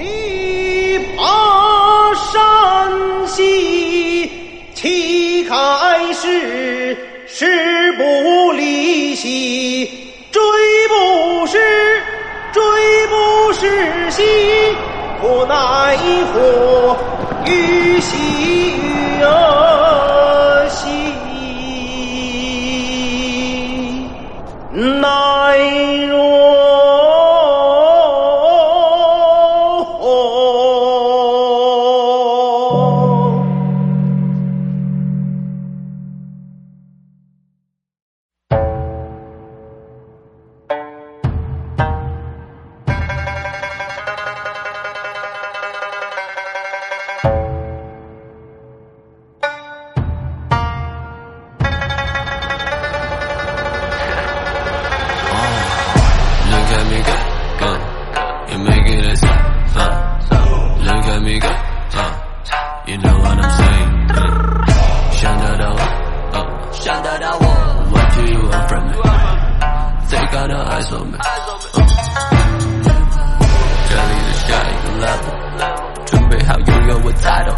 力拔山兮气盖世时不离兮追不逝追不逝兮可奈何虞兮，What do you want from me? They got the eyes on me, 这里的下一个 level，准备好拥有我 title，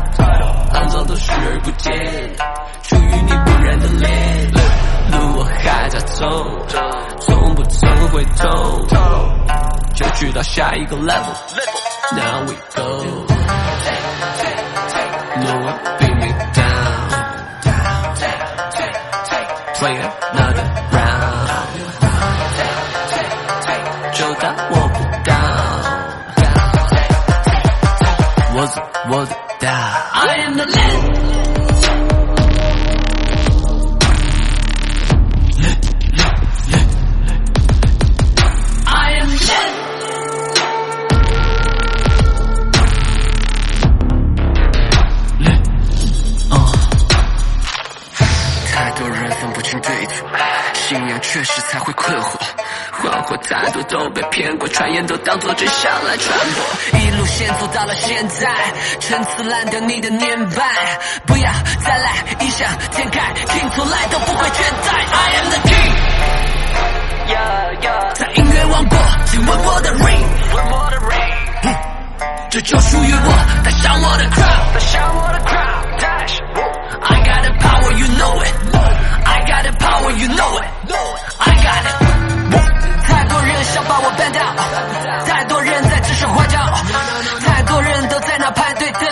肮脏都视而不见，出于你不染的脸，路我还在走，从不曾回头，就去到下一个 level。Now we go. No Play another round. 就当我不到。我走我的道。I am the land. 分不清对错，信仰确实才会困惑。谎话太多都被骗过，传言都当作真相来传播。一路线走到了现在，陈词滥调你的年代，不要再来异想天开，听从来都不会倦怠。I am the king。在音乐王国，请问我的 ring，这就属于我，带上我的 crown，带上我的 crown。I got the power, you know it.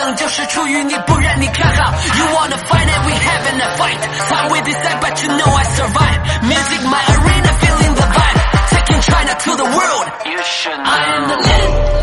排队等，就是出于你不让你看好。You wanna fight and we having a fight. Time we decide, but you know I survive. Music, my arena, feeling the vibe. Taking China to the world. I am the land.